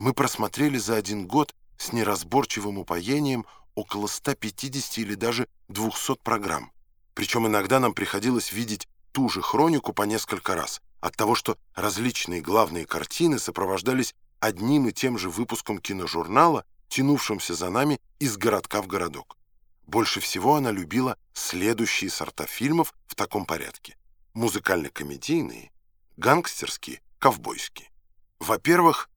Мы просмотрели за один год с неразборчивым упоением около 150 или даже 200 программ. Причем иногда нам приходилось видеть ту же хронику по несколько раз, от того, что различные главные картины сопровождались одним и тем же выпуском киножурнала, тянувшимся за нами из городка в городок. Больше всего она любила следующие сорта фильмов в таком порядке. Музыкально-комедийные, гангстерские, ковбойские. Во-первых,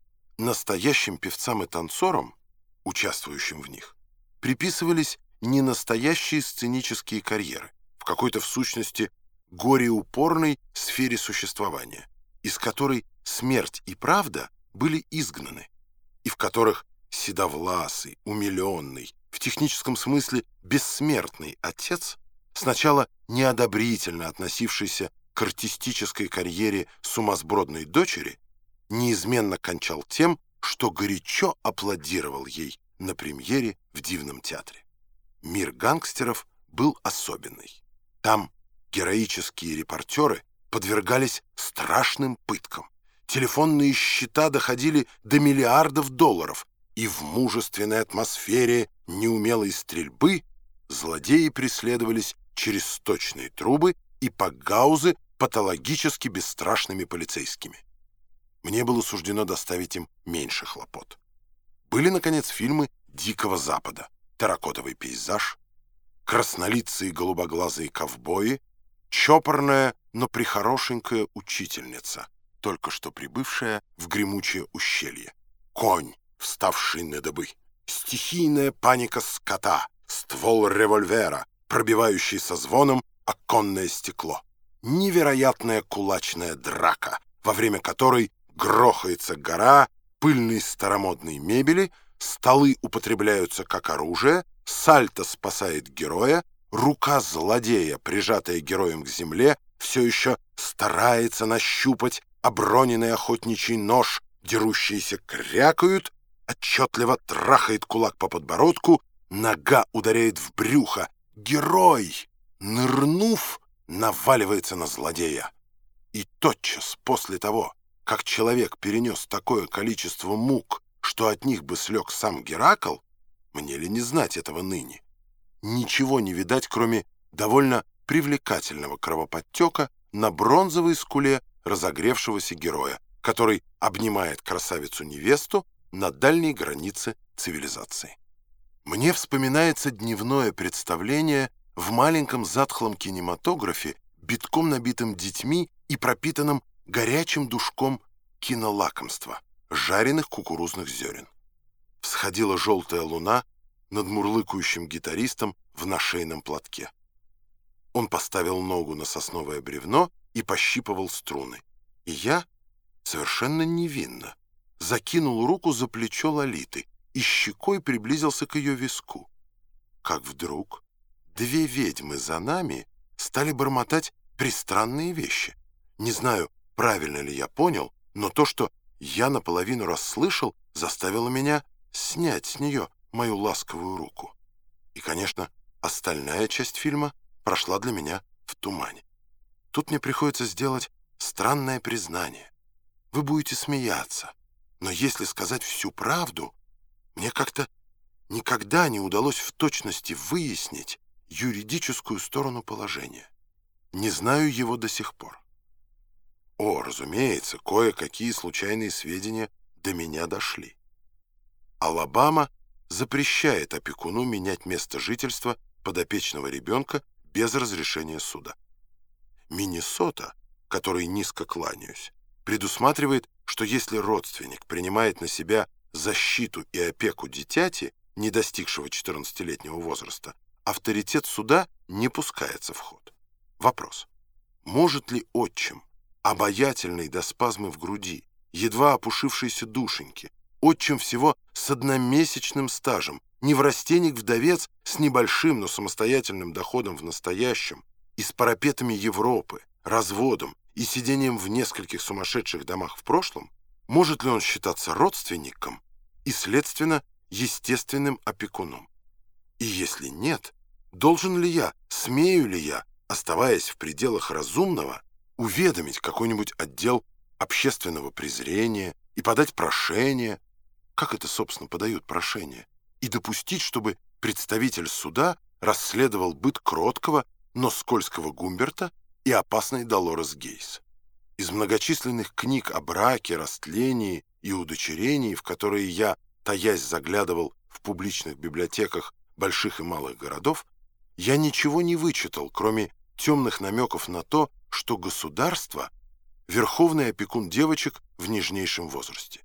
настоящим певцам и танцорам, участвующим в них, приписывались не настоящие сценические карьеры, в какой-то в сущности гореупорной сфере существования, из которой смерть и правда были изгнаны, и в которых седовласый, умиленный, в техническом смысле бессмертный отец, сначала неодобрительно относившийся к артистической карьере сумасбродной дочери, неизменно кончал тем, что горячо аплодировал ей на премьере в Дивном театре. Мир гангстеров был особенный. Там героические репортеры подвергались страшным пыткам. Телефонные счета доходили до миллиардов долларов, и в мужественной атмосфере неумелой стрельбы злодеи преследовались через сточные трубы и погаузы патологически бесстрашными полицейскими. Мне было суждено доставить им меньше хлопот. Были, наконец, фильмы «Дикого Запада», «Терракотовый пейзаж», «Краснолицые голубоглазые ковбои», «Чопорная, но прихорошенькая учительница», только что прибывшая в гремучее ущелье, «Конь, вставший на дыбы», «Стихийная паника скота», «Ствол револьвера», пробивающий со звоном оконное стекло, «Невероятная кулачная драка», во время которой грохается гора пыльной старомодной мебели, столы употребляются как оружие, сальто спасает героя, рука злодея, прижатая героем к земле, все еще старается нащупать оброненный охотничий нож, дерущиеся крякают, отчетливо трахает кулак по подбородку, нога ударяет в брюхо. Герой, нырнув, наваливается на злодея. И тотчас после того, как человек перенес такое количество мук, что от них бы слег сам Геракл, мне ли не знать этого ныне? Ничего не видать, кроме довольно привлекательного кровоподтека на бронзовой скуле разогревшегося героя, который обнимает красавицу-невесту на дальней границе цивилизации. Мне вспоминается дневное представление в маленьком затхлом кинематографе, битком набитым детьми и пропитанном горячим душком кинолакомства, жареных кукурузных зерен. Всходила желтая луна над мурлыкающим гитаристом в нашейном платке. Он поставил ногу на сосновое бревно и пощипывал струны. И я, совершенно невинно, закинул руку за плечо Лолиты и щекой приблизился к ее виску. Как вдруг две ведьмы за нами стали бормотать пристранные вещи. Не знаю, правильно ли я понял, но то, что я наполовину расслышал, заставило меня снять с нее мою ласковую руку. И, конечно, остальная часть фильма прошла для меня в тумане. Тут мне приходится сделать странное признание. Вы будете смеяться, но если сказать всю правду, мне как-то никогда не удалось в точности выяснить юридическую сторону положения. Не знаю его до сих пор. О, разумеется, кое-какие случайные сведения до меня дошли. Алабама запрещает опекуну менять место жительства подопечного ребенка без разрешения суда. Миннесота, которой низко кланяюсь, предусматривает, что если родственник принимает на себя защиту и опеку дитяти, не достигшего 14-летнего возраста, авторитет суда не пускается в ход. Вопрос. Может ли отчим обаятельный до спазмы в груди, едва опушившейся душеньки, отчим всего с одномесячным стажем, неврастенник-вдовец с небольшим, но самостоятельным доходом в настоящем и с парапетами Европы, разводом и сидением в нескольких сумасшедших домах в прошлом, может ли он считаться родственником и, следственно, естественным опекуном? И если нет, должен ли я, смею ли я, оставаясь в пределах разумного, уведомить какой-нибудь отдел общественного презрения и подать прошение, как это, собственно, подают прошение, и допустить, чтобы представитель суда расследовал быт кроткого, но скользкого Гумберта и опасной Долорес Гейс. Из многочисленных книг о браке, растлении и удочерении, в которые я, таясь, заглядывал в публичных библиотеках больших и малых городов, я ничего не вычитал, кроме темных намеков на то, что государство — верховный опекун девочек в нежнейшем возрасте.